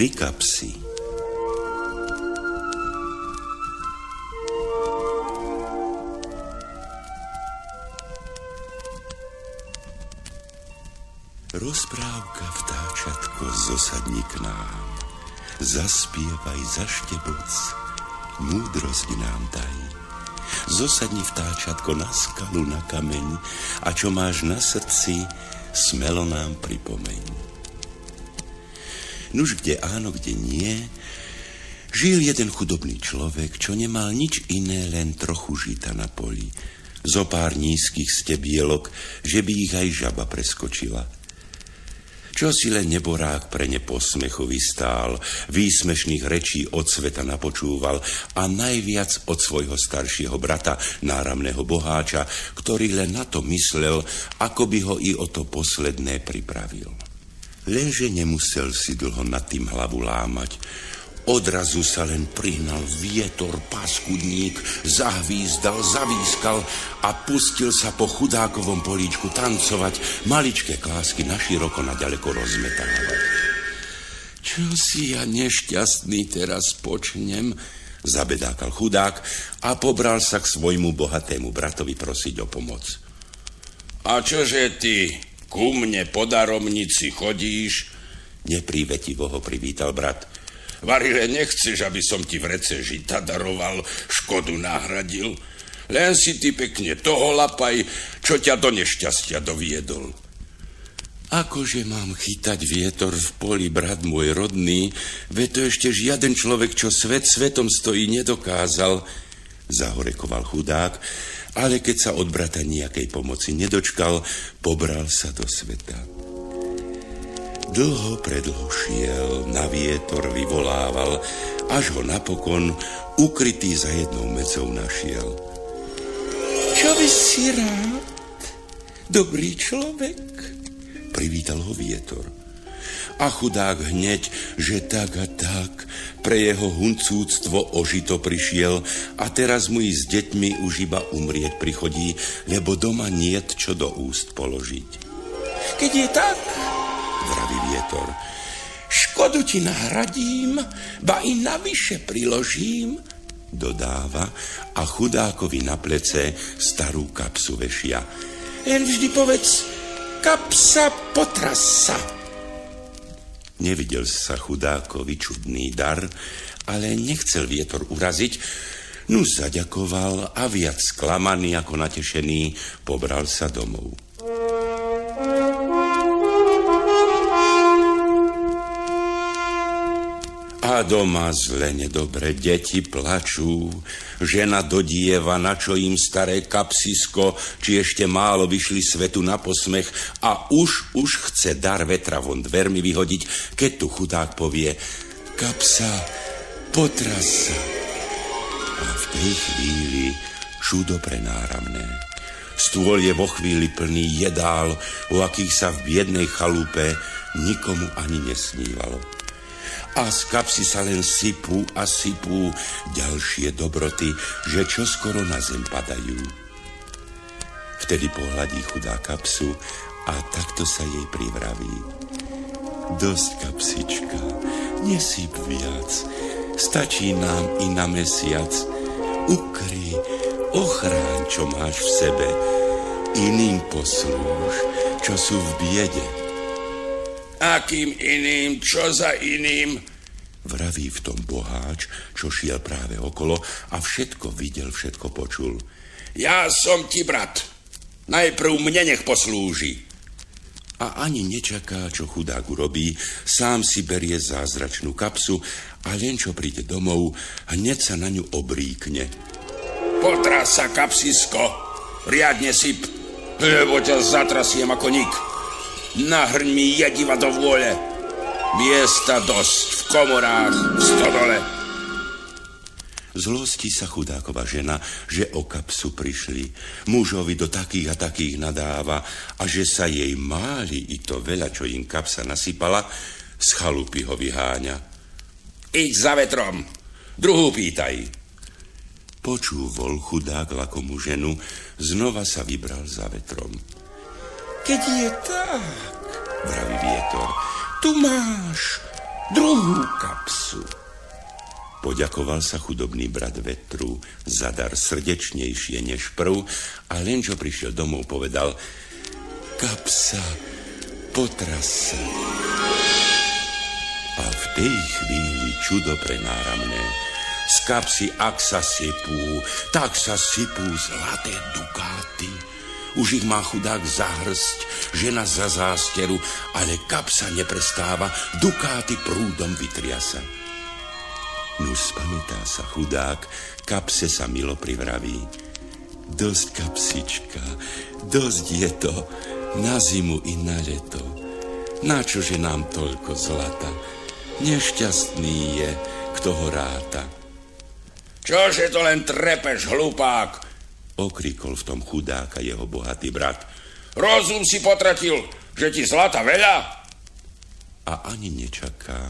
Tri kapsy. Rozprávka vtáčatko zosadni k nám. Zaspievaj, zašteboc, múdrosť nám daj. Zosadni vtáčatko na skalu, na kameň a čo máš na srdci, smelo nám pripomeň. Nuž kde áno, kde nie, žil jeden chudobný človek, čo nemal nič iné, len trochu žita na poli. Zo pár nízkych stebielok, že by ich aj žaba preskočila – čo si len neborák pre ne posmechový stál, výsmešných rečí od sveta napočúval a najviac od svojho staršieho brata, náramného boháča, ktorý len na to myslel, ako by ho i o to posledné pripravil. Lenže nemusel si dlho nad tým hlavu lámať, Odrazu sa len prihnal vietor, paskudník, zahvízdal, zavískal a pustil sa po chudákovom políčku tancovať, maličké klásky naširoko na ďaleko rozmetávať. Čo si ja nešťastný teraz počnem, zabedákal chudák a pobral sa k svojmu bohatému bratovi prosiť o pomoc. A čože ty ku mne po daromnici chodíš? Neprívetivo ho privítal brat. Varile, nechceš, aby som ti v rece žita daroval, škodu nahradil. Len si ty pekne toho lapaj, čo ťa do nešťastia doviedol. Akože mám chytať vietor v poli, brat môj rodný, ve to ešte žiaden človek, čo svet svetom stojí, nedokázal, zahorekoval chudák, ale keď sa od brata nejakej pomoci nedočkal, pobral sa do sveta. Dlho predlho šiel, na vietor vyvolával, až ho napokon ukrytý za jednou mecou našiel. Čo by si rád, dobrý človek? Privítal ho vietor. A chudák hneď, že tak a tak, pre jeho huncúctvo ožito prišiel a teraz mu i s deťmi už iba umrieť prichodí, lebo doma niet čo do úst položiť. Keď je tak, vraví vietor. Škodu ti nahradím, ba i navyše priložím, dodáva a chudákovi na plece starú kapsu vešia. Len vždy povedz, kapsa potrasa. Nevidel sa chudákovi čudný dar, ale nechcel vietor uraziť, no zaďakoval a viac sklamaný ako natešený pobral sa domov. A doma zle nedobre, deti plačú, žena dodieva, na čo im staré kapsisko, či ešte málo vyšli svetu na posmech a už, už chce dar vetra von dvermi vyhodiť, keď tu chudák povie kapsa, potras sa. A v tej chvíli čudo prenáramné. Stôl je vo chvíli plný jedál, o akých sa v biednej chalúpe nikomu ani nesnívalo a z kapsy sa len sypú a sypú ďalšie dobroty, že čo skoro na zem padajú. Vtedy pohľadí chudá kapsu a takto sa jej privraví. Dosť kapsička, nesyp viac, stačí nám i na mesiac. Ukry, ochráň, čo máš v sebe, iným poslúž, čo sú v biede Akým iným? Čo za iným? Vraví v tom boháč, čo šiel práve okolo a všetko videl, všetko počul. Ja som ti brat. Najprv mne nech poslúži. A ani nečaká, čo chudák urobí, sám si berie zázračnú kapsu a len čo príde domov, hneď sa na ňu obríkne. Potrás sa, kapsisko, riadne syp, lebo ťa zatrasiem ako nik. Nahrň mi jediva do vôle. Miesta dosť v komorách, v stodole. Zlosti sa chudáková žena, že o kapsu prišli. Mužovi do takých a takých nadáva a že sa jej máli i to veľa, čo im kapsa nasypala, z chalupy ho vyháňa. Iď za vetrom, druhú pýtaj. Počúvol chudák lakomu ženu, znova sa vybral za vetrom. Keď je tak, vraví vietor, tu máš druhú kapsu. Poďakoval sa chudobný brat vetru za dar srdečnejšie než prv a len čo prišiel domov povedal kapsa, potras sa. A v tej chvíli čudo prenáramné. Z kapsy, ak sa sypú, tak sa sypú zlaté dukáty. Už ich má chudák za hrst, žena za zásteru, ale kapsa neprestáva, dukáty prúdom vytriasa. Nuž spamätá sa chudák, kapse sa milo privraví. Dosť kapsička, dosť je to, na zimu i na leto. Načože nám toľko zlata? Nešťastný je, kto ho ráta. Čože to len trepeš, hlupák? Okrikol v tom chudáka jeho bohatý brat. Rozum si potratil, že ti zlata veľa? A ani nečaká,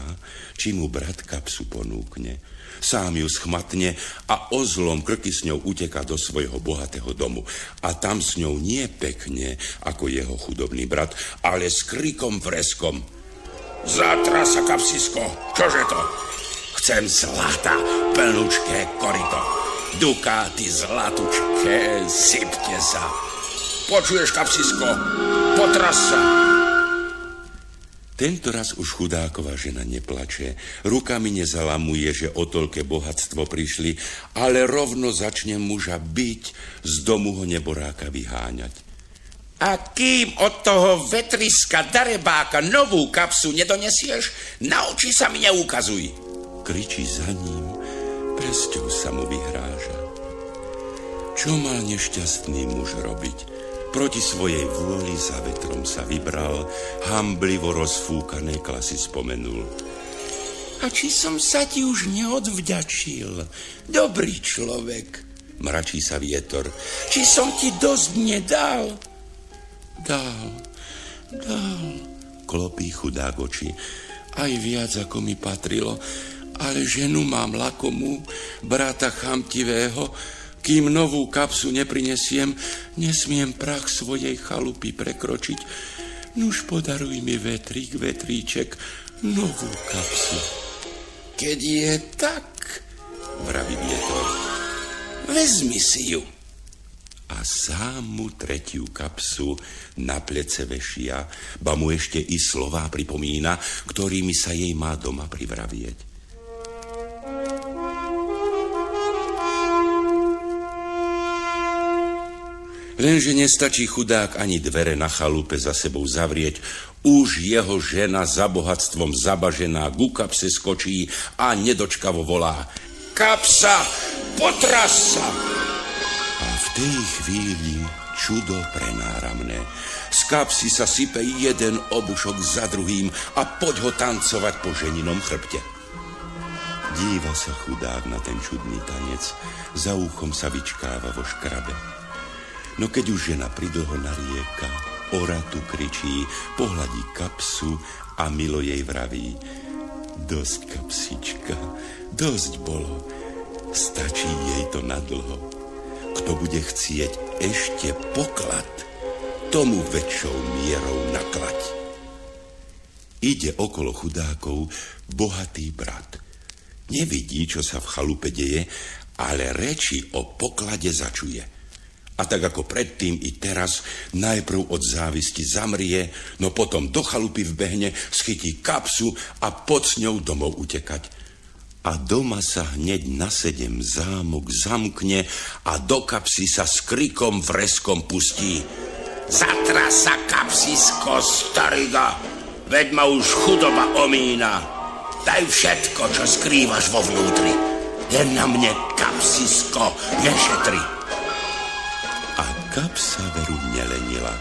či mu brat kapsu ponúkne. Sám ju schmatne a ozlom krky s ňou uteká do svojho bohatého domu. A tam s ňou nie pekne, ako jeho chudobný brat, ale s krikom vreskom. Zatra sa, kapsisko, čože to? Chcem zlata, plnučké korito. Dukáty zlatučké, sypte sa. Počuješ, kapsisko? Potras sa. Tento raz už chudáková žena neplače, rukami nezalamuje, že o toľké bohatstvo prišli, ale rovno začne muža byť, z domu ho neboráka vyháňať. A kým od toho vetriska darebáka novú kapsu nedonesieš, na oči sa mi neukazuj. Kričí za ním, presťou sa mu vyhráža. Čo mal nešťastný muž robiť? Proti svojej vôli za vetrom sa vybral, hamblivo rozfúkané klasy spomenul. A či som sa ti už neodvďačil, dobrý človek, mračí sa vietor. Či som ti dosť nedal? Dal, dal, klopí chudák oči. Aj viac, ako mi patrilo, ale ženu mám lakomú, brata chamtivého, kým novú kapsu neprinesiem, nesmiem prach svojej chalupy prekročiť. Nuž podaruj mi vetrík, vetríček, novú kapsu. Keď je tak, vraví vietor, vezmi si ju. A sám mu tretiu kapsu na plece vešia, ba mu ešte i slová pripomína, ktorými sa jej má doma privravieť. Lenže nestačí chudák ani dvere na chalupe za sebou zavrieť. Už jeho žena za bohatstvom zabažená ku kapse skočí a nedočkavo volá. Kapsa, potras sa! A v tej chvíli čudo prenáramné. Z kapsy sa sype jeden obušok za druhým a poď ho tancovať po ženinom chrbte. Díva sa chudák na ten čudný tanec, za uchom sa vyčkáva vo škrabe. No keď už žena pridlho narieka, oratu kričí, pohľadí kapsu a milo jej vraví. Dosť, kapsička, dosť bolo. Stačí jej to nadlho. Kto bude chcieť ešte poklad, tomu väčšou mierou naklať. Ide okolo chudákov bohatý brat. Nevidí, čo sa v chalupe deje, ale reči o poklade začuje. A tak ako predtým i teraz, najprv od závisti zamrie, no potom do chalupy vbehne, schytí kapsu a pod s ňou domov utekať. A doma sa hneď na sedem zámok zamkne a do kapsy sa s krikom vreskom pustí. Zatra sa kapsisko, stariga, veď ma už chudoba omína. Daj všetko, čo skrývaš vo vnútri. Len na mne kapsisko nešetri. Kapsa veru nelenila.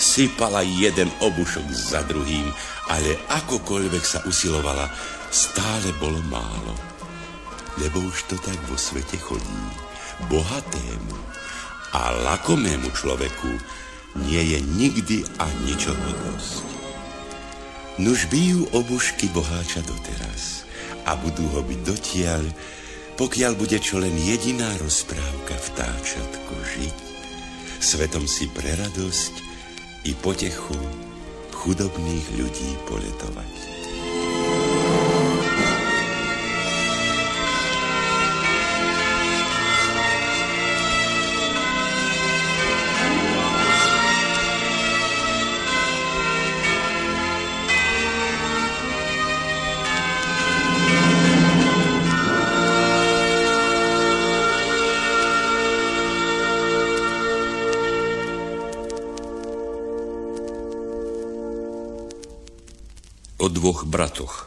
Sypala jeden obušok za druhým, ale akokoľvek sa usilovala, stále bolo málo. Lebo už to tak vo svete chodí. Bohatému a lakomému človeku nie je nikdy a ničoho dosť. Nuž bijú obušky boháča doteraz a budú ho byť dotiaľ, pokiaľ bude čo len jediná rozprávka vtáčatko žiť svetom si pre radosť i potechu chudobných ľudí poletovať. O dvoch bratoch.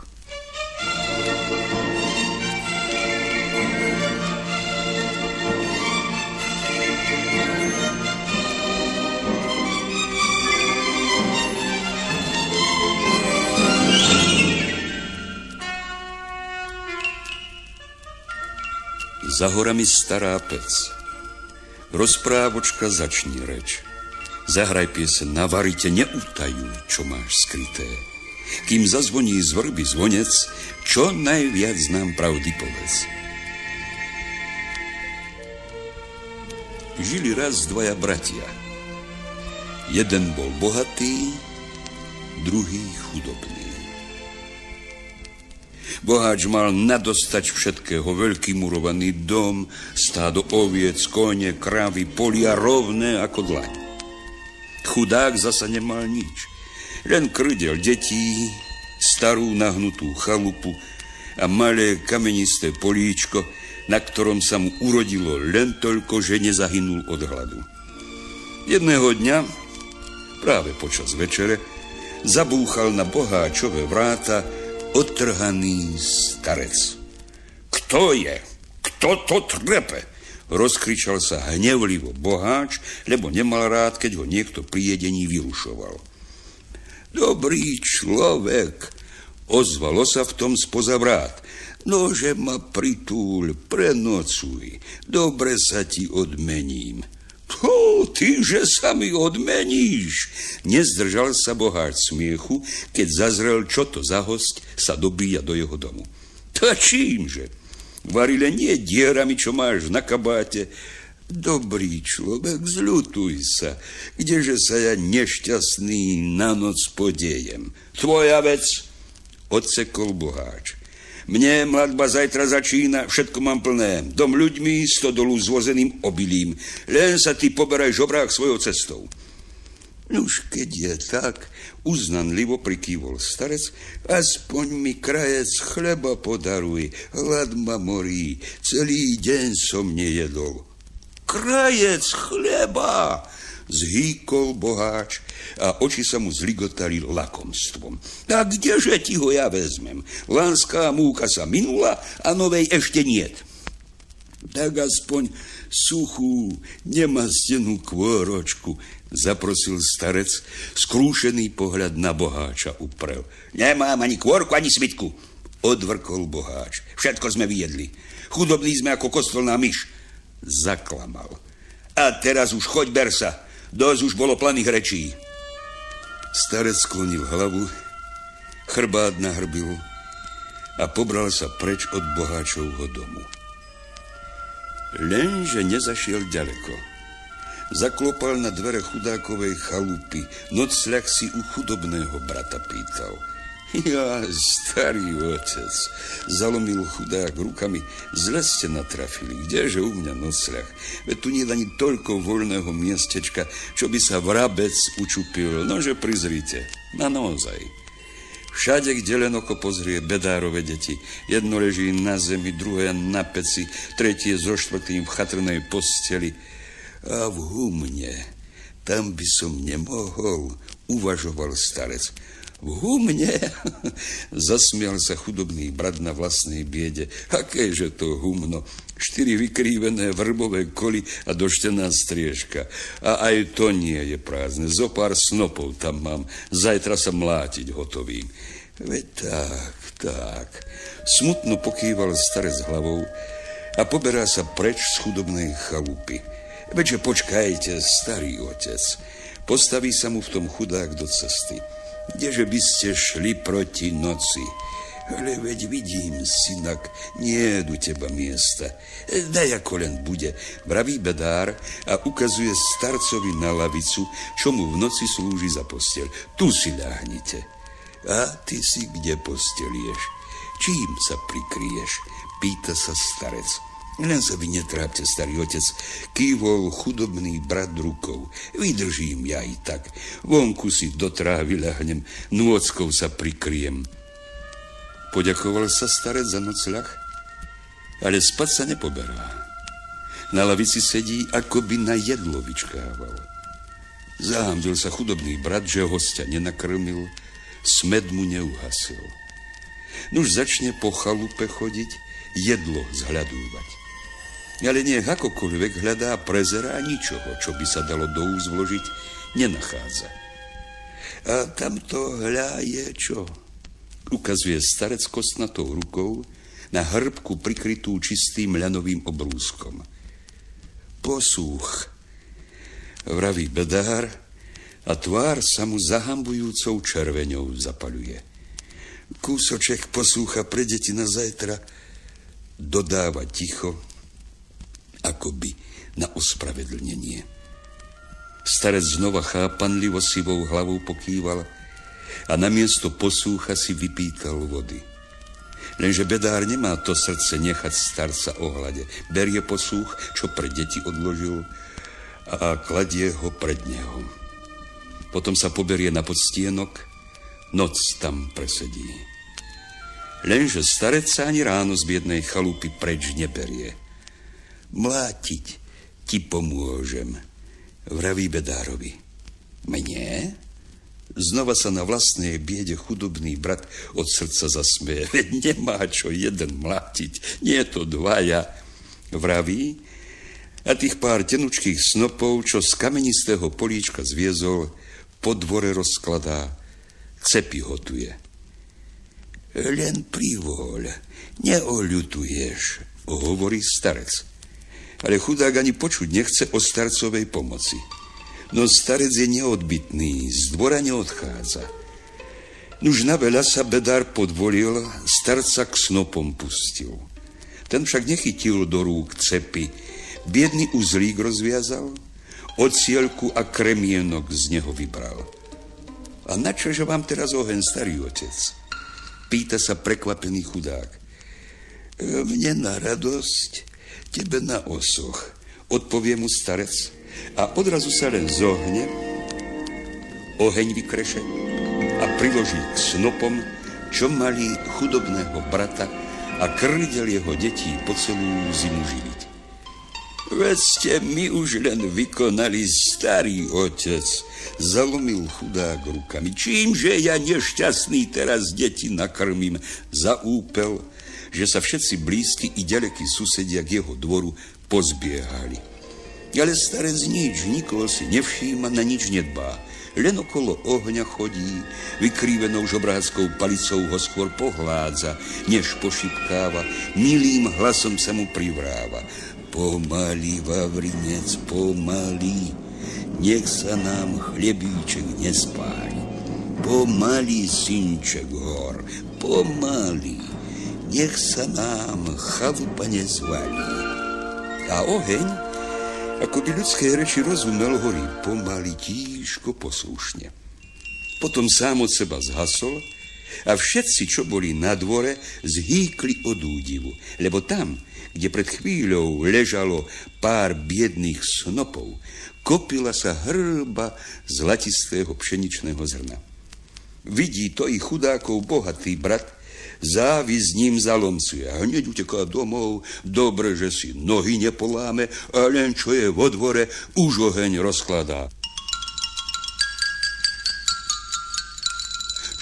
Za horami stará pec. Rozprávočka začni reč. Zahraj piesen na varite, neutajuj, čo máš skryté. Kým zazvoní z vrby zvonec, čo najviac nám pravdy povedz. Žili raz dvaja bratia. Jeden bol bohatý, druhý chudobný. Boháč mal nadostať všetkého, veľký murovaný dom, stádo oviec, kone, krávy, polia rovné ako dlaň. Chudák zasa nemal nič, len krdel detí, starú nahnutú chalupu a malé kamenisté políčko, na ktorom sa mu urodilo len toľko, že nezahynul od hladu. Jedného dňa, práve počas večere, zabúchal na boháčové vráta otrhaný starec. Kto je? Kto to trepe? Rozkričal sa hnevlivo boháč, lebo nemal rád, keď ho niekto pri jedení vyrušoval. Dobrý človek, ozvalo sa v tom spoza vrát. Nože ma pritúľ, prenocuj, dobre sa ti odmením. Ho, ty, že sa mi odmeníš. Nezdržal sa boháč smiechu, keď zazrel, čo to za host sa dobíja do jeho domu. To čímže? Varile nie dierami, čo máš na kabáte. Dobrý človek, zľutuj sa, kdeže sa ja nešťastný na noc podiejem. Tvoja vec, odsekol boháč. Mne mladba zajtra začína, všetko mám plné. Dom ľuďmi, stodolu zvozeným obilím. Len sa ty poberaj žobrák svojou cestou. Nuž, keď je tak, uznanlivo prikývol starec, aspoň mi krajec chleba podaruj, hlad ma morí, celý deň som nejedol. Krajec chleba! Zhýkol boháč a oči sa mu zligotali lakomstvom. Tak kdeže ti ho ja vezmem? Lánská múka sa minula a novej ešte niet. Tak aspoň suchú, nemastenú kvôročku, zaprosil starec, skrúšený pohľad na boháča uprel. Nemám ani kôrku, ani svitku, odvrkol boháč. Všetko sme vyjedli. Chudobní sme ako kostolná myš. Zaklamal. A teraz už choď, Bersa. Dosť už bolo planých rečí. Starec sklonil hlavu, chrbát nahrbil a pobral sa preč od boháčovho domu. Lenže nezašiel ďaleko. Zaklopal na dvere chudákovej chalupy, nocľak si u chudobného brata pýtal – ja, starý otec, zalomil chudák rukami, zle ste natrafili, kdeže u mňa nocľah? Veď tu nie ani toľko voľného miestečka, čo by sa vrabec učupil, nože prizrite, na naozaj. Všade, kde len oko pozrie bedárove deti. Jedno leží na zemi, druhé na peci, tretie so štvrtým v chatrnej posteli. A v humne, tam by som nemohol, uvažoval starec. Humne? Zasmial sa chudobný brat na vlastnej biede. Akéže to humno? Štyri vykrívené vrbové koli a doštená striežka. A aj to nie je prázdne. Zo pár snopov tam mám. Zajtra sa mlátiť hotovým. Veď tak, tak. Smutno pokýval starec hlavou a poberá sa preč z chudobnej chalupy. Veďže počkajte, starý otec. Postaví sa mu v tom chudák do cesty. Kdeže by ste šli proti noci? Ale veď vidím, synak, nie je u teba miesta. Daj ako len bude, vraví bedár a ukazuje starcovi na lavicu, čo mu v noci slúži za postel. Tu si ľahnite. A ty si kde postelieš? Čím sa prikryješ? Pýta sa starec. Len sa vy netrápte, starý otec, kývol chudobný brat rukou. Vydržím ja i tak. Vonku si do trávy ľahnem, nôckou sa prikryjem. Poďakoval sa starec za nocľah, ale spať sa nepoberá. Na lavici sedí, ako by na jedlo vyčkával. Zahambil sa chudobný brat, že hostia nenakrmil, smed mu neuhasil. Nuž začne po chalupe chodiť, jedlo zhľadúvať. Ale nech akokoľvek hľadá, prezerá ničoho, čo by sa dalo do úz vložiť, nenachádza. A tamto hľa je čo? Ukazuje starec kostnatou rukou na hrbku prikrytú čistým ľanovým obrúskom. Posúch, vraví bedár a tvár sa mu zahambujúcou červeňou zapaľuje. Kúsoček posúcha pre deti na zajtra, dodáva ticho, akoby na ospravedlnenie. Starec znova chápanlivo sivou hlavou pokýval a namiesto posúcha si vypýtal vody. Lenže bedár nemá to srdce nechať starca ohľade. Berie posúch, čo pre deti odložil a kladie ho pred neho. Potom sa poberie na podstienok, noc tam presedí. Lenže starec sa ani ráno z biednej chalupy preč neberie. Mlátiť ti pomôžem, vraví Bedárovi. Mne? Znova sa na vlastnej biede chudobný brat od srdca zasmeje. Nemá čo jeden mlátiť, nie to dvaja, vraví. A tých pár tenučkých snopov, čo z kamenistého políčka zviezol, po dvore rozkladá, cepy hotuje. Len privôľ, neoľutuješ, hovorí starec. Ale chudák ani počuť nechce o starcovej pomoci. No starec je neodbitný, z dvora neodchádza. Nuž na veľa sa bedár podvolil, starca k snopom pustil. Ten však nechytil do rúk cepy, biedný uzlík rozviazal, ocielku a kremienok z neho vybral. A na čože vám teraz oheň, starý otec? Pýta sa prekvapený chudák. E, mne na radosť, tebe na osoch, odpovie mu starec a odrazu sa len zohne, oheň vykreše a priloží k snopom, čo mali chudobného brata a krydel jeho detí po celú zimu živiť. Veď ste mi už len vykonali starý otec, zalomil chudák rukami. Čímže ja nešťastný teraz deti nakrmím, zaúpel, že sa všetci blízki i ďalekí susedia k jeho dvoru pozbiehali. Ale starec nič, nikoho si nevšíma, na nič nedbá. Len okolo ohňa chodí, vykrývenou žobráckou palicou ho skôr pohládza, než pošipkáva, milým hlasom sa mu privráva. Pomaly, Vavrinec, pomaly, nech sa nám chlebíček nespáli. Pomaly, synček hor, pomaly, nech sa nám chalupa nezvalí. A oheň, ako by ľudské reči rozumel, horí pomaly, tížko, poslušne. Potom sám od seba zhasol a všetci, čo boli na dvore, zhýkli od údivu, lebo tam, kde pred chvíľou ležalo pár biedných snopov, kopila sa hrba zlatistého pšeničného zrna. Vidí to i chudákov bohatý brat, závis s ním zalomcuje. A hneď uteká domov, dobre, že si nohy nepoláme, a len čo je vo dvore, už oheň rozkladá.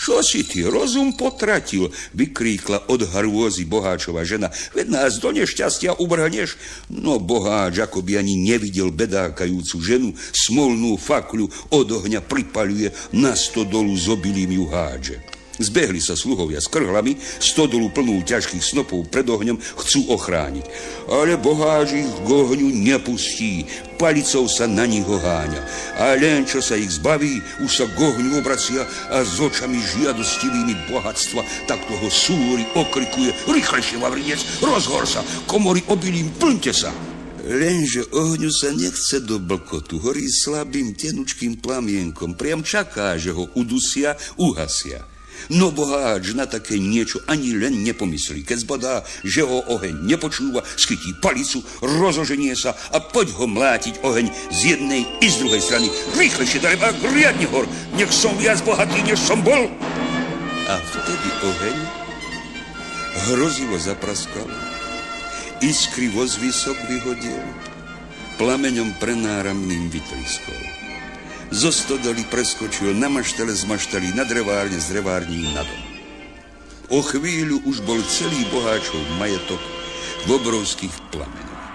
Čo si ty rozum potratil? Vykríkla od hrôzy boháčova žena. Veď nás do nešťastia uvrhneš. No boháč, ako by ani nevidel bedákajúcu ženu, smolnú fakľu od ohňa pripaľuje, na stodolu z obilím ju hádže. Zbehli sa sluhovia s krhlami, stodolu plnú ťažkých snopov pred ohňom chcú ochrániť. Ale boháž ich k ohňu nepustí, palicou sa na nich oháňa. A len čo sa ich zbaví, už sa k ohňu obracia a s očami žiadostivými bohatstva tak toho súri okrikuje Rýchlejšie, Vavrinec, rozhor sa, komory obilím, plňte sa. Lenže ohňu sa nechce do blkotu, horí slabým tenučkým plamienkom, priam čaká, že ho udusia, uhasia. No boháč na také niečo ani len nepomyslí. Keď zbadá, že ho oheň nepočúva, schytí palicu, rozoženie sa a poď ho mlátiť oheň z jednej i z druhej strany. Rýchlejšie, dareba, riadne hor, nech som viac bohatý, než som bol. A vtedy oheň hrozivo zapraskal, iskry vo zvysok vyhodil, plameňom prenáramným vytriskol. Zo stodoly preskočil na maštele z maštely, na drevárne z drevární na dom. O chvíľu už bol celý boháčov majetok v obrovských plamenoch.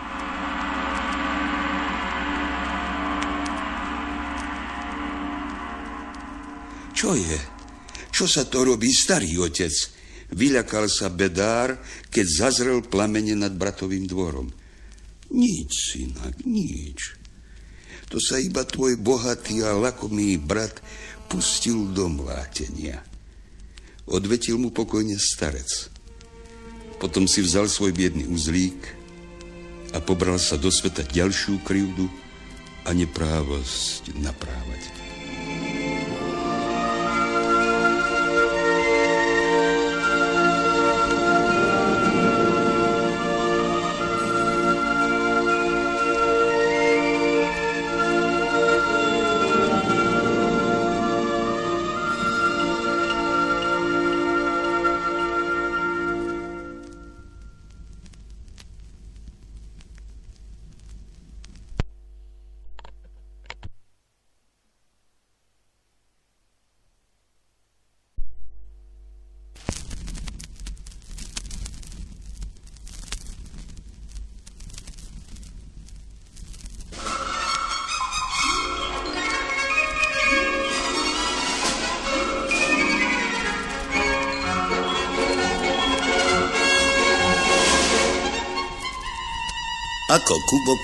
Čo je? Čo sa to robí, starý otec? Vyľakal sa bedár, keď zazrel plamene nad bratovým dvorom. Nič, synak, nič. To sa iba tvoj bohatý a lakomý brat pustil do mlátenia. Odvetil mu pokojne starec. Potom si vzal svoj biedný uzlík a pobral sa do sveta ďalšiu krivdu a neprávosť naprávať.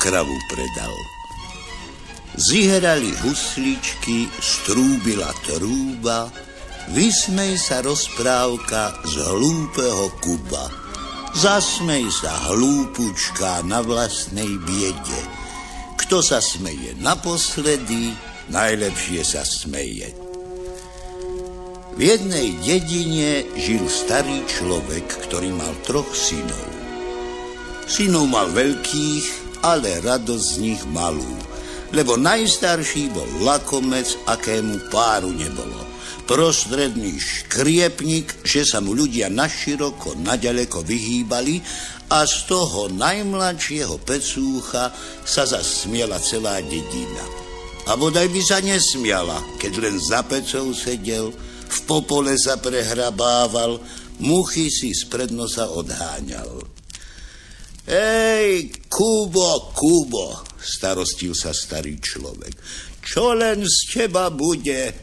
Kravu predal. Ziherali husličky, strúbila trúba, vysmej sa rozprávka z hlúpeho Kuba. Zasmej sa hlúpučka na vlastnej biede. Kto sa smeje naposledy, najlepšie sa smeje. V jednej dedine žil starý človek, ktorý mal troch synov. Synov mal veľkých, ale radosť z nich malú, lebo najstarší bol lakomec, akému páru nebolo. Prostredný škriepnik, že sa mu ľudia naširoko, naďaleko vyhýbali a z toho najmladšieho pecúcha sa zasmiela celá dedina. A bodaj by sa nesmiala, keď len za pecou sedel, v popole sa prehrabával, muchy si spred nosa odháňal. Ej, Kubo, Kubo, starostil sa starý človek. Čo len z teba bude?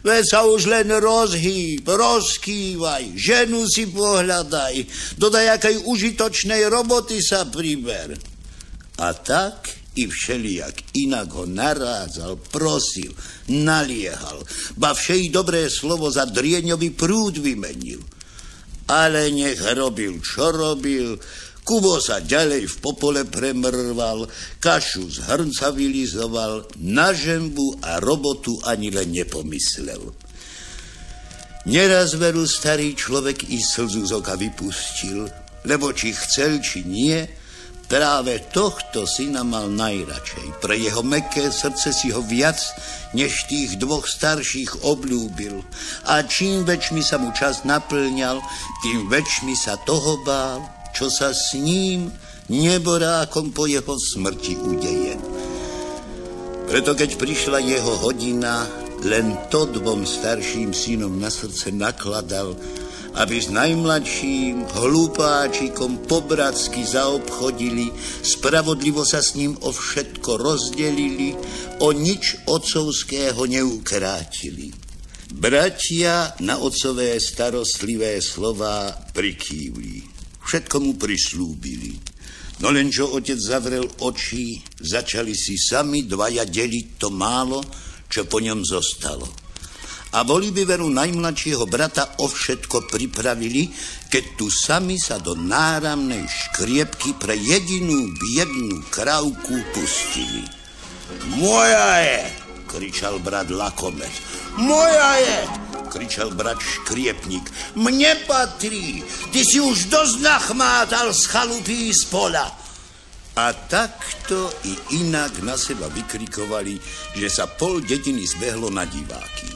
Veď sa už len rozhýb, rozkývaj, ženu si pohľadaj, do dajakej užitočnej roboty sa priber. A tak i všelijak inak ho narádzal, prosil, naliehal, ba všej dobré slovo za drieňový prúd vymenil. Ale nech robil, čo robil, Kubo sa ďalej v popole premrval, kašu z hrnca vylizoval, na žembu a robotu ani len nepomyslel. Neraz veru starý človek i slzu z oka vypustil, lebo či chcel, či nie, práve tohto syna mal najradšej. Pre jeho meké srdce si ho viac, než tých dvoch starších obľúbil. A čím väčšmi sa mu čas naplňal, tým väčšmi sa toho bál čo sa s ním neborákom po jeho smrti udeje. Preto keď prišla jeho hodina, len to dvom starším synom na srdce nakladal, aby s najmladším hlupáčikom pobratsky zaobchodili, spravodlivo sa s ním o všetko rozdelili, o nič otcovského neukrátili. Bratia na otcové starostlivé slova prikývli. Všetko mu prislúbili. No len čo otec zavrel oči, začali si sami dvaja deliť to málo, čo po ňom zostalo. A boli by veru najmladšieho brata o všetko pripravili, keď tu sami sa do náramnej škriepky pre jedinú biednú krávku pustili. Moja je, kričal brat Lakomec. Moja je, kričal brat Škriepník. Mne patrí, ty si už dosť nachmátal z chalupy z pola. A takto i inak na seba vykrikovali, že sa pol dediny zbehlo na diváky.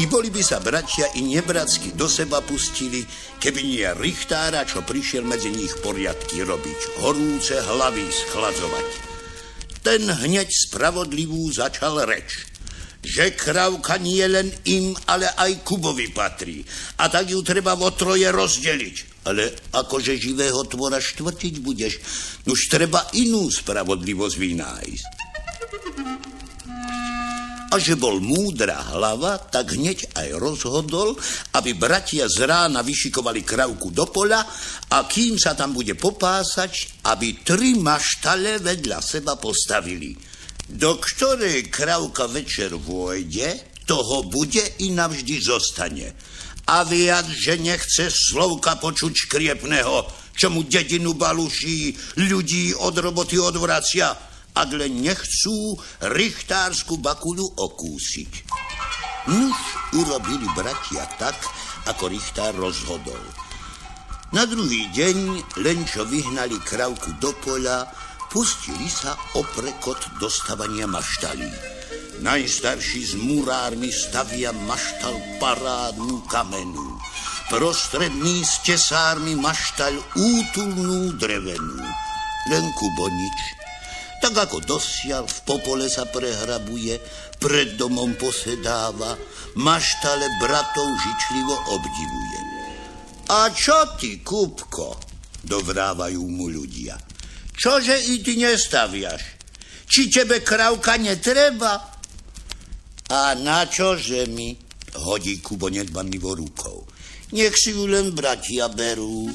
I boli by sa bratia i nebratsky do seba pustili, keby nie richtára, čo prišiel medzi nich poriadky robiť, horúce hlavy schladzovať. Ten hneď spravodlivú začal reč. že krávka nie len im, ale aj Kubovi patrí. A tak ju treba vo troje rozdeliť. Ale akože živého tvora štvrtiť budeš, už treba inú spravodlivosť vynájsť. A že bol múdra hlava, tak hneď aj rozhodol, aby bratia z rána vyšikovali kravku do pola a kým sa tam bude popásať, aby tri maštale vedľa seba postavili. Do ktorej kravka večer vôjde, toho bude i navždy zostane. A viac, že nechce slovka počuť škriepného, čo mu dedinu baluší, ľudí od roboty odvracia, ak len nechcú richtársku bakuľu okúsiť. Nuž urobili bratia tak, ako Richtár rozhodol. Na druhý deň, len čo vyhnali kravku do poľa, pustili sa oprekot dostavania maštalí. Najstarší s murármi stavia maštal parádnu kamenu. Prostredný s tesármi maštal útulnú drevenú. Len Kubonič tak ako dosiaľ v popole sa prehrabuje, pred domom posedáva, maštale bratov žičlivo obdivuje. A čo ty, Kupko? Dovrávajú mu ľudia. Čože i ty nestaviaš? Či tebe kravka netreba? A na čože mi? Hodí Kubo nedbanlivo rukou. Nech si ju len bratia berú.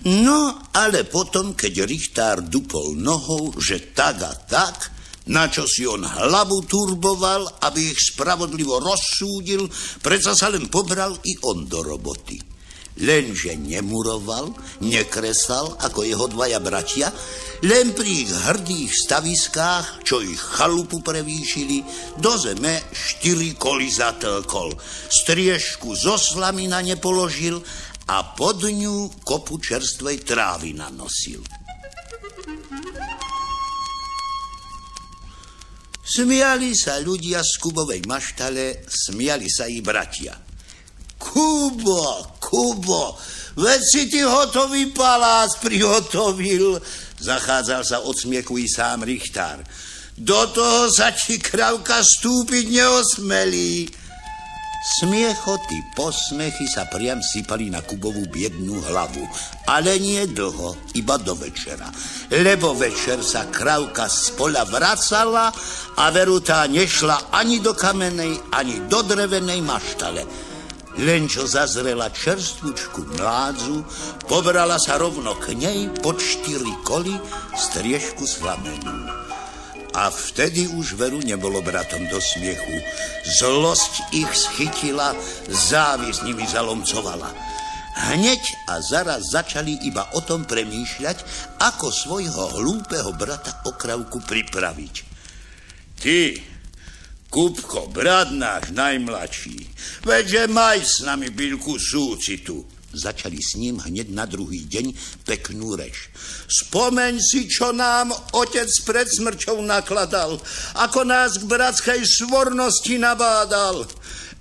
No, ale potom, keď Richtár dupol nohou, že tak a tak, na čo si on hlavu turboval, aby ich spravodlivo rozsúdil, predsa sa len pobral i on do roboty. Lenže nemuroval, nekresal, ako jeho dvaja bratia, len pri ich hrdých staviskách, čo ich chalupu prevýšili, do zeme štyri koly zatlkol, striežku zo slamina nepoložil a pod ňu kopu čerstvej trávy nanosil. Smiali sa ľudia z Kubovej maštale, smiali sa i bratia. Kubo, Kubo, veď si ty hotový palác prihotovil, zachádzal sa od smiechu i sám Richtár. Do toho sa ti kravka stúpiť neosmelí. Smiechoty, posmechy sa priam sypali na Kubovú biednú hlavu. Ale nie dlho, iba do večera. Lebo večer sa kravka z pola vracala a veru tá nešla ani do kamenej, ani do drevenej maštale. Len čo zazrela čerstvúčku mládzu, pobrala sa rovno k nej pod štyri koli striežku slamenú. A vtedy už veru nebolo bratom do smiechu. Zlosť ich schytila, závis nimi zalomcovala. Hneď a zaraz začali iba o tom premýšľať, ako svojho hlúpeho brata okravku pripraviť. Ty, Kupko, brat náš najmladší, veďže maj s nami bylku súcitu. Začali s ním hneď na druhý deň peknú reč. Spomeň si, čo nám otec pred smrťou nakladal, ako nás k bratskej svornosti nabádal.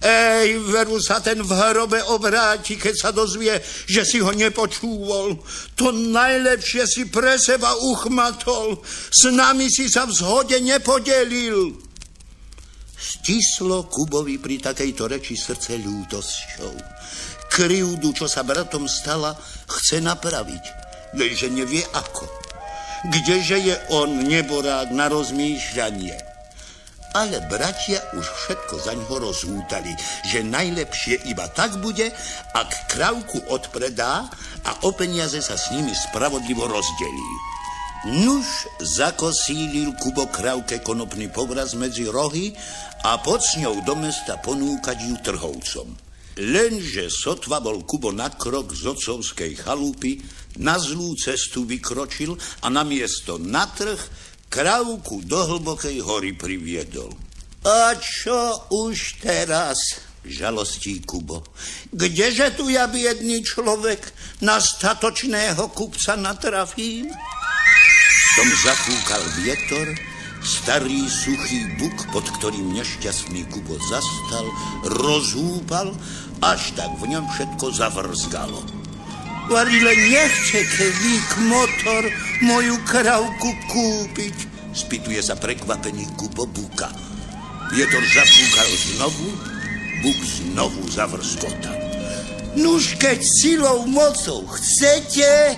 Ej, veru sa ten v hrobe obráti, keď sa dozvie, že si ho nepočúval. To najlepšie si pre seba uchmatol, s nami si sa v zhode nepodelil. Stislo Kubovi pri takejto reči srdce ľútosťou krivdu, čo sa bratom stala, chce napraviť, lenže nevie ako. Kdeže je on neborák na rozmýšľanie? Ale bratia už všetko za ňo rozhútali, že najlepšie iba tak bude, ak kravku odpredá a o peniaze sa s nimi spravodlivo rozdelí. Nuž zakosílil Kubo kravke konopný povraz medzi rohy a pod s ňou do mesta ponúkať ju trhovcom. Lenže sotva bol Kubo na krok z otcovskej chalúpy, na zlú cestu vykročil a na miesto na trh kravku do hlbokej hory priviedol. A čo už teraz, žalostí Kubo, kdeže tu ja biedný človek na statočného kupca natrafím? Tom zafúkal vietor, Starý suchý buk, pod ktorým nešťastný Kubo zastal, rozhúpal, až tak v ňom všetko zavrzgalo. Varile nechce kevík motor moju kravku kúpiť. Spýtuje sa prekvapený Kubo Buka. Vietor zafúkal znovu, Buk znovu zavrskotal. Nuž keď silou mocou chcete,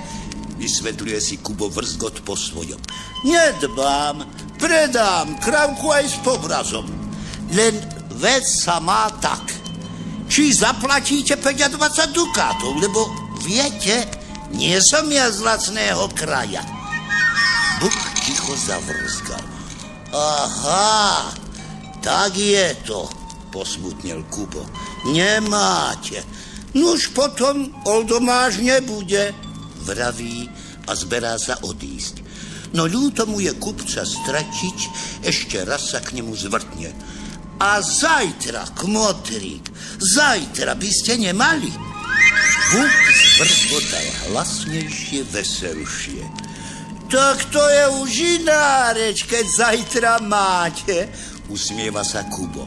vysvetľuje si Kubo vrzgot po svojom. Nedbám, predám kravku aj s povrazom. Len vec sa má tak. Či zaplatíte 25 dukátov, lebo viete, nie som ja z lacného kraja. Buk ticho zavrzgal. Aha, tak je to, posmutnil Kubo. Nemáte. Nuž potom oldomáš nebude, vraví a zberá sa odísť. No ľúto mu je kupca stratiť, ešte raz sa k nemu zvrtne. A zajtra, kmotrík, zajtra by ste nemali. Vuk zvrtvotal hlasnejšie, veselšie. Tak to je už iná reč, keď zajtra máte, usmieva sa Kubo.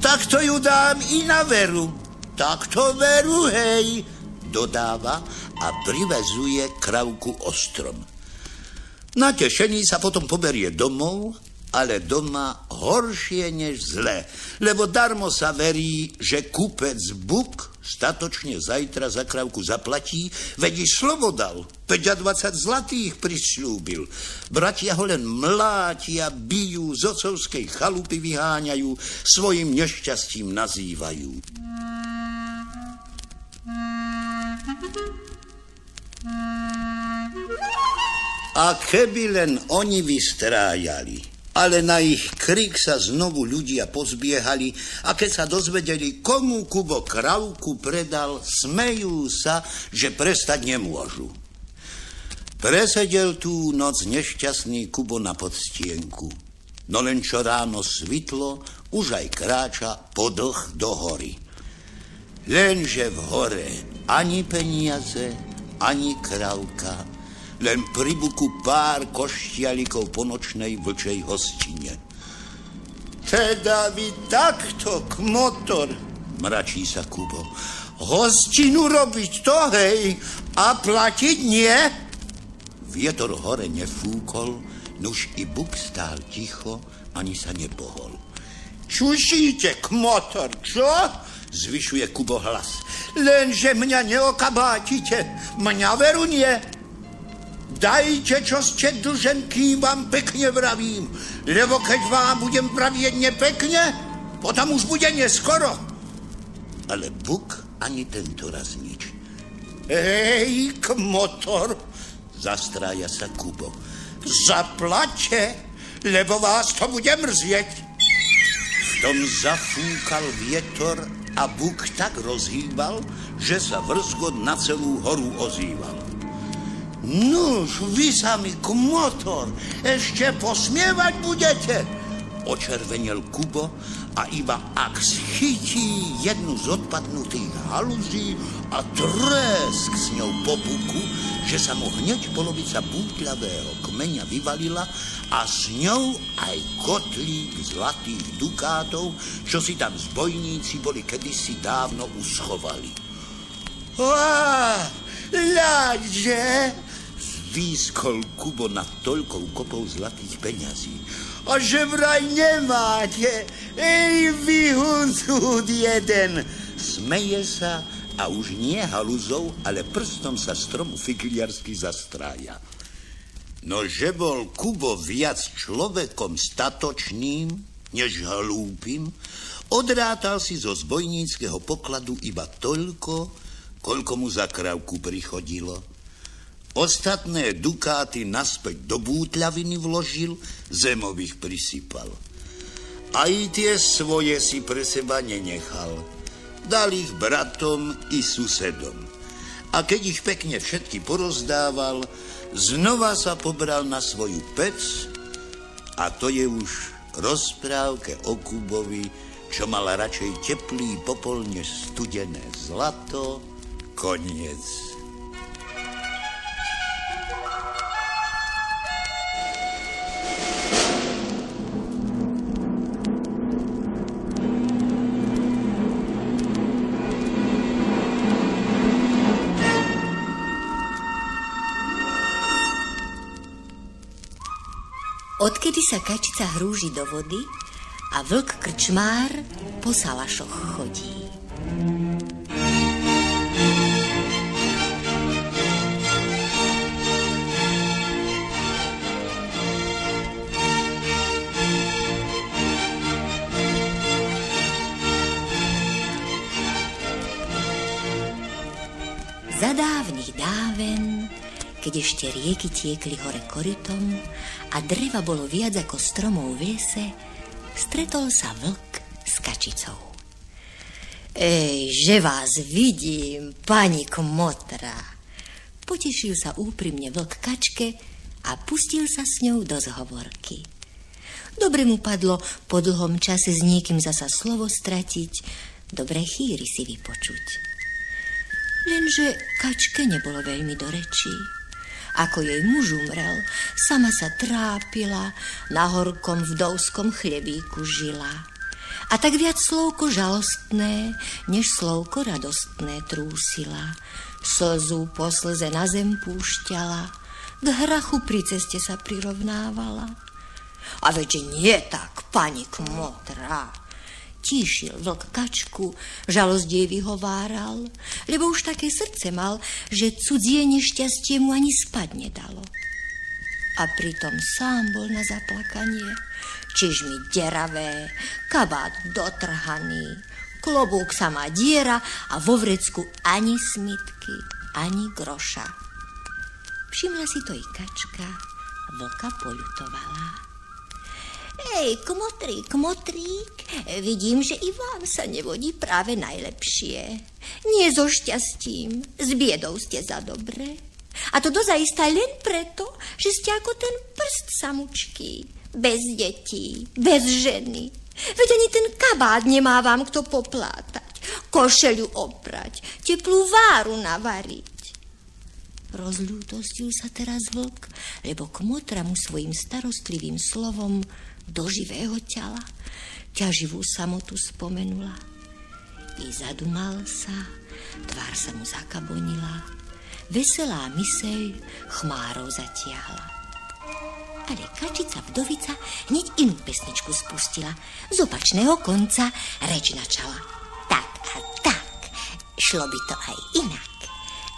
Tak to ju dám i na veru. Tak to veru, hej, dodáva a privezuje kravku ostrom. Na tešení sa potom poberie domov ale doma horšie než zle, lebo darmo sa verí, že kupec Buk statočne zajtra za kravku zaplatí, veď slovo dal, 25 zlatých prislúbil. Bratia ho len mlátia, bijú, z ocovskej chalupy vyháňajú, svojim nešťastím nazývajú. A keby len oni vystrájali, ale na ich krik sa znovu ľudia pozbiehali a keď sa dozvedeli, komu Kubo kravku predal, smejú sa, že prestať nemôžu. Presedel tú noc nešťastný Kubo na podstienku. No len čo ráno svitlo, už aj kráča podlh do hory. Lenže v hore ani peniaze, ani kravka, len pri buku pár koštialikov po vlčej hostine. Teda vy takto, kmotor, mračí sa Kubo. Hostinu robiť to, hej, a platiť nie? Vietor hore nefúkol, nuž i buk stál ticho, ani sa nepohol. Čušíte, kmotor, čo? Zvyšuje Kubo hlas. Lenže mňa neokabátite, mňa veru nie. Dajte, čo ste dužen, kým vám pekne vravím, lebo keď vám budem pravieť nepekne, potom už bude neskoro. Ale Buk ani tento raz nič. Hej, motor, zastrája sa Kubo. Zaplate, lebo vás to bude mrzieť. V tom zafúkal vietor a Buk tak rozhýbal, že sa vrzgot na celú horu ozýval. Nuž, vy sami kmotor, ešte posmievať budete? Očervenil Kubo a iba ak schytí jednu z odpadnutých haluzí a tresk s ňou po buku, že sa mu hneď polovica bútľavého kmeňa vyvalila a s ňou aj kotlík zlatých dukátov, čo si tam zbojníci boli kedysi dávno uschovali. Á, ľadže, Výskol Kubo nad toľkou kopou zlatých peňazí. A že vraj nemáte, ej vy hunzúd jeden. Smeje sa a už nie haluzou, ale prstom sa stromu fikiliarsky zastrája. No že bol Kubo viac človekom statočným, než hlúpim, odrátal si zo zbojníckého pokladu iba toľko, koľko mu za krávku prichodilo. Ostatné dukáty naspäť do bútľaviny vložil, zemových prisypal. Aj tie svoje si pre seba nenechal. Dal ich bratom i susedom. A keď ich pekne všetky porozdával, znova sa pobral na svoju pec a to je už rozprávke o Kubovi, čo mal radšej teplý popol než studené zlato, koniec. Odkedy sa kačica hrúži do vody a vlk krčmár po salašoch chodí. Za dávnych dáven, keď ešte rieky tiekli hore korytom a dreva bolo viac ako stromov v lese, stretol sa vlk s kačicou. Ej, že vás vidím, pani Kmotra. Potešil sa úprimne vlk kačke a pustil sa s ňou do zhovorky. Dobre mu padlo po dlhom čase s niekým zasa slovo stratiť, dobré chýry si vypočuť. Lenže kačke nebolo veľmi do rečí. Ako jej muž umrel, sama sa trápila, na horkom vdovskom chlebíku žila. A tak viac slovko žalostné, než slovko radostné trúsila. Slzu po slze na zem púšťala, k hrachu pri ceste sa prirovnávala. A veď nie tak, pani Kmotra, Tíšil vlk kačku, žalosť jej vyhováral, lebo už také srdce mal, že cudzie nešťastie mu ani spať nedalo. A pritom sám bol na zaplakanie. Čiž mi deravé, kabát dotrhaný, klobúk sa má diera a vo vrecku ani smitky, ani groša. Všimla si to i kačka vlka poľutovala. Hej, kmotrík, kmotrík, vidím, že i vám sa nevodí práve najlepšie. Nie so šťastím, s biedou ste za dobre. A to dozaista len preto, že ste ako ten prst samučky, bez detí, bez ženy. Veď ani ten kabát nemá vám kto poplátať, košeľu oprať, teplú váru navariť. Rozľútostil sa teraz vlk, lebo kmotra mu svojim starostlivým slovom do živého tela, ťaživú samotu spomenula. I zadumal sa, tvár sa mu zakabonila, veselá myseľ chmárov zatiahla. Ale kačica vdovica hneď inú pesničku spustila. Z opačného konca reč načala. Tak a tak, šlo by to aj inak.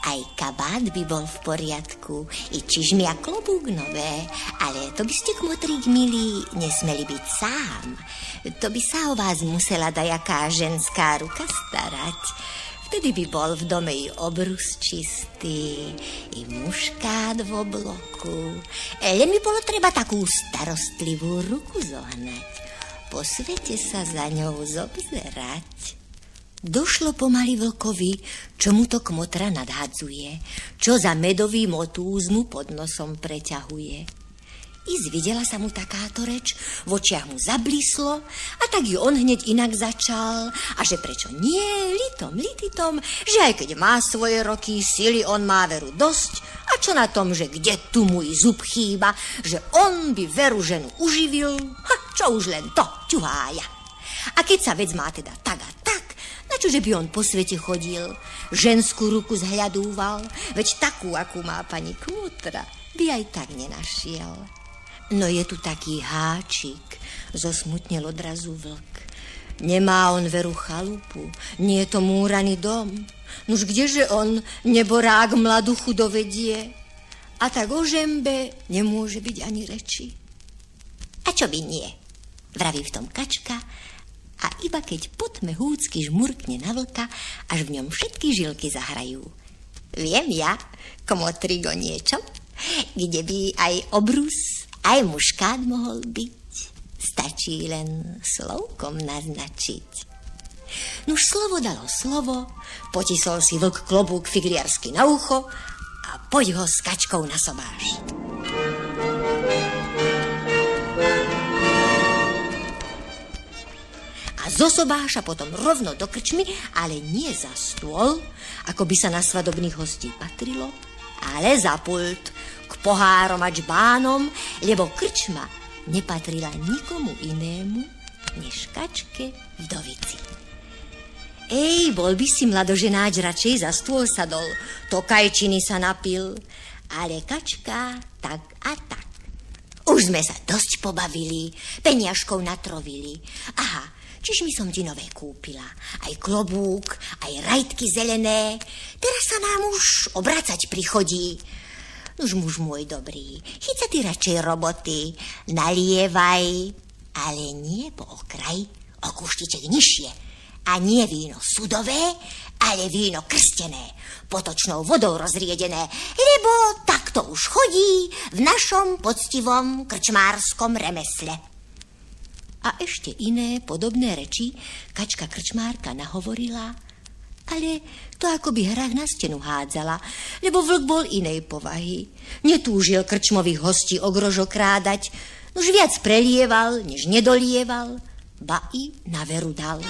Aj kabát by bol v poriadku, i čižmy a klobúk nové, ale to by ste, kmotrík milí, nesmeli byť sám. To by sa o vás musela dajaká ženská ruka starať. Vtedy by bol v dome i obrus čistý, i muškát v obloku. Len by bolo treba takú starostlivú ruku zohnať. Po svete sa za ňou zobzerať. Došlo pomaly vlkovi, čo mu to kmotra nadhadzuje, čo za medový motúz mu pod nosom preťahuje. I zvidela sa mu takáto reč, v očiach mu zablislo a tak ju on hneď inak začal. A že prečo nie, litom, lititom, že aj keď má svoje roky, sily, on má veru dosť. A čo na tom, že kde tu môj zub chýba, že on by veru ženu uživil, ha, čo už len to, ťuhája. A keď sa vec má teda tak a na čože by on po svete chodil? Ženskú ruku zhľadúval, veď takú, akú má pani Kmutra, by aj tak nenašiel. No je tu taký háčik, zosmutnel odrazu vlk. Nemá on veru chalupu, nie je to múraný dom. Nuž kdeže on neborák mladuchu dovedie? A tak o žembe nemôže byť ani reči. A čo by nie? Vraví v tom kačka a iba keď potme húcky žmurkne na vlka, až v ňom všetky žilky zahrajú. Viem ja, komotri o niečom, kde by aj obrus, aj muškát mohol byť. Stačí len slovkom naznačiť. Nuž slovo dalo slovo, potisol si vlk klobúk figliarsky na ucho a poď ho s kačkou na sobáš. Zosobáša potom rovno do krčmy, ale nie za stôl, ako by sa na svadobných hostí patrilo, ale za pult, k pohárom a čbánom, lebo krčma nepatrila nikomu inému, než kačke vdovici. Ej, bol by si mladoženáč radšej za stôl sadol, to kajčiny sa napil, ale kačka tak a tak. Už sme sa dosť pobavili, peniažkov natrovili. Aha, čiž mi som ti nové kúpila. Aj klobúk, aj rajtky zelené. Teraz sa nám už obracať prichodí. Už muž môj dobrý, chyť sa ty radšej roboty, nalievaj, ale nie po okraj, o kúštiček nižšie. A nie víno sudové, ale víno krstené, potočnou vodou rozriedené, lebo takto už chodí v našom poctivom krčmárskom remesle. A ešte iné podobné reči kačka krčmárka nahovorila, ale to ako by hrách na stenu hádzala, lebo vlk bol inej povahy. Netúžil krčmových hostí ogrožo krádať, už viac prelieval, než nedolieval, ba i na veru dal.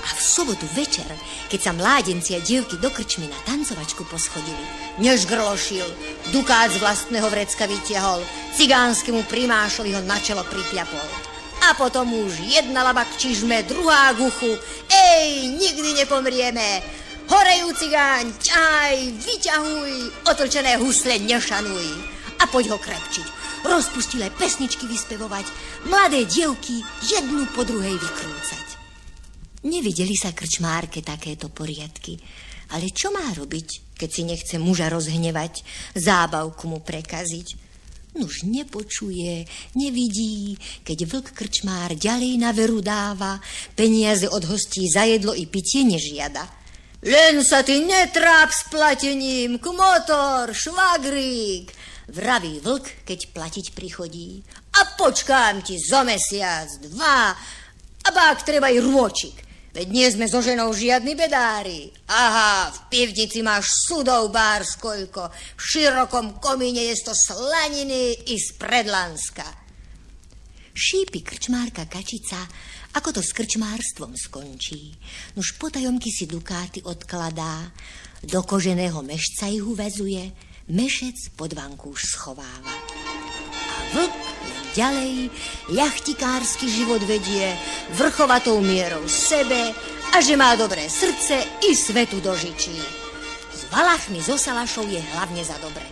A v sobotu večer, keď sa mládenci a dievky do krčmy na tancovačku poschodili, než grlošil, dukát z vlastného vrecka vytiahol, cigánskemu primášovi ho na čelo pripľapol. A potom už jedna laba k čižme, druhá k uchu. Ej, nikdy nepomrieme. Horejú cigáň, ťaj, vyťahuj, otočené husle nešanuj. A poď ho krepčiť, rozpustilé pesničky vyspevovať, mladé dievky jednu po druhej vykrúcať. Nevideli sa krčmárke takéto poriadky, ale čo má robiť, keď si nechce muža rozhnevať, zábavku mu prekaziť? Nuž nepočuje, nevidí, keď vlk krčmár ďalej na veru dáva, peniaze od hostí za jedlo i pitie nežiada. Len sa ty netráp s platením, kmotor, švagrík, vraví vlk, keď platiť prichodí. A počkám ti zo mesiac, dva, a bák treba i rôčik. Veď nie sme so ženou žiadni bedári. Aha, v pivnici máš sudov bár skoľko. V širokom komíne je to slaniny i z Predlanska. Šípi krčmárka kačica, ako to s krčmárstvom skončí. Nuž potajomky si dukáty odkladá, do koženého mešca ich uvezuje, mešec pod vankúš schováva. A vlk ďalej, jachtikársky život vedie vrchovatou mierou sebe a že má dobré srdce i svetu dožičí. S valachmi zo Salašou je hlavne za dobre.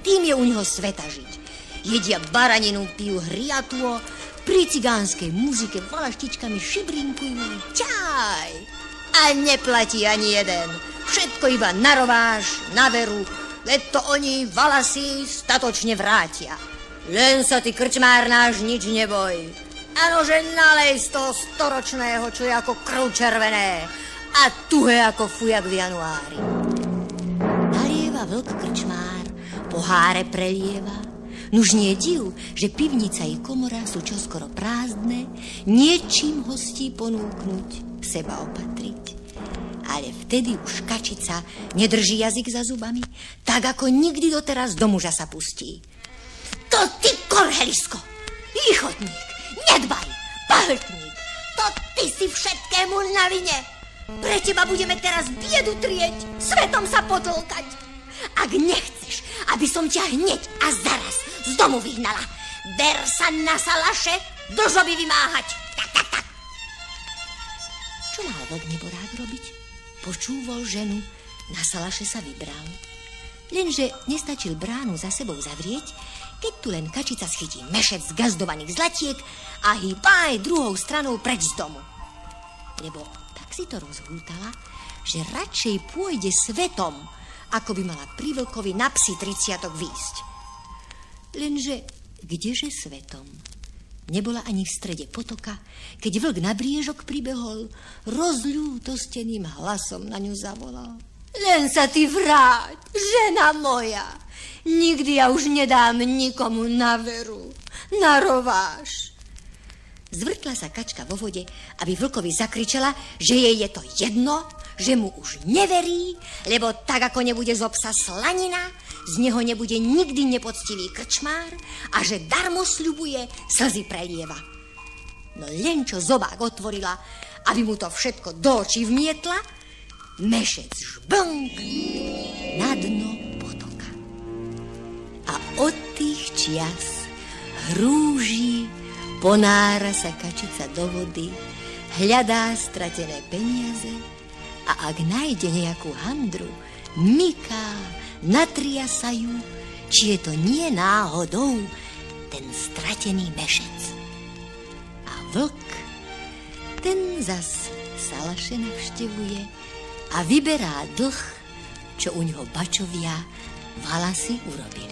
Tým je u neho sveta žiť. Jedia baraninu, pijú hriatuo, pri cigánskej muzike valaštičkami šibrinkujú. Čaj! A neplatí ani jeden. Všetko iba narováš, na veru, veď to oni valasy statočne vrátia. Len sa ty, krčmár náš, nič neboj. Áno, že nalej z toho storočného, čo je ako krv červené a tuhé ako fujak v januári. Nalieva vlk krčmár, poháre prelieva, Nuž nie div, že pivnica i komora sú čoskoro prázdne, niečím hostí ponúknuť, seba opatriť. Ale vtedy už kačica nedrží jazyk za zubami, tak ako nikdy doteraz do muža sa pustí. To ty, Korhelisko, východník, nedbaj, pahltník, to ty si všetkému na vine. Pre teba budeme teraz biedu trieť, svetom sa potlkať. Ak nechceš, aby som ťa hneď a zaraz z domu vyhnala, ber sa na salaše, do žoby vymáhať. Tak, tak, tak. Čo mal vlk neborák robiť? Počúval ženu, na salaše sa vybral. Lenže nestačil bránu za sebou zavrieť, keď tu len kačica schytí mešec z gazdovaných zlatiek a hýbaj druhou stranou preč z domu. Lebo tak si to rozhútala, že radšej pôjde svetom, ako by mala pri vlkovi na psi triciatok výjsť. Lenže kdeže svetom? Nebola ani v strede potoka, keď vlk na briežok pribehol, rozľútosteným hlasom na ňu zavolal. Len sa ty vráť, žena moja. Nikdy ja už nedám nikomu na veru. Narováš. Zvrtla sa kačka vo vode, aby vlkovi zakričala, že jej je to jedno, že mu už neverí, lebo tak ako nebude z obsa slanina, z neho nebude nikdy nepoctivý krčmár a že darmo sľubuje, slzy prelieva. No len čo zobák otvorila, aby mu to všetko do očí vmietla, mešec žblnk na dno potoka. A od tých čias hrúži, ponára sa kačica do vody, hľadá stratené peniaze a ak nájde nejakú handru, myká, natria sa či je to nie náhodou ten stratený mešec. A vlk, ten zas Salaše navštevuje a vyberá dlh, čo u ňoho bačovia valasy urobili.